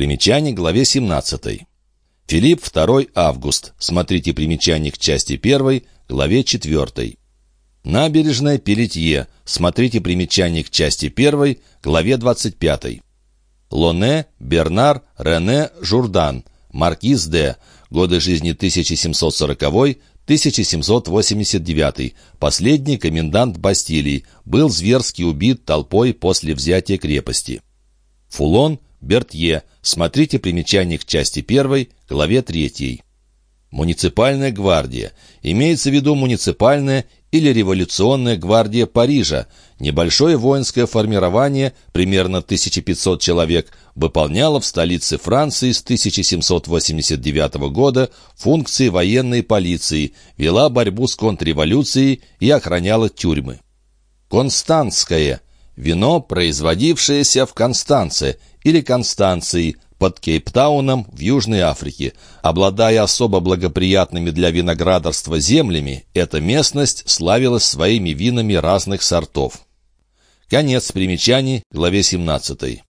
Примечание главе 17. Филипп II Август. Смотрите примечание к части 1, главе 4. Набережная Пелетье. Смотрите примечание к части 1, главе 25. Лоне, Бернар, Рене, Журдан. Маркиз де. Годы жизни 1740-1789. Последний комендант Бастилии. Был зверски убит толпой после взятия крепости. Фулон, Бертье. Смотрите примечание к части 1, главе 3. Муниципальная гвардия. Имеется в виду муниципальная или революционная гвардия Парижа, небольшое воинское формирование, примерно 1500 человек, выполняло в столице Франции с 1789 года функции военной полиции, вела борьбу с контрреволюцией и охраняла тюрьмы. Константское – вино, производившееся в Констанце или Констанции – под Кейптауном в Южной Африке. Обладая особо благоприятными для виноградарства землями, эта местность славилась своими винами разных сортов. Конец примечаний, главе 17.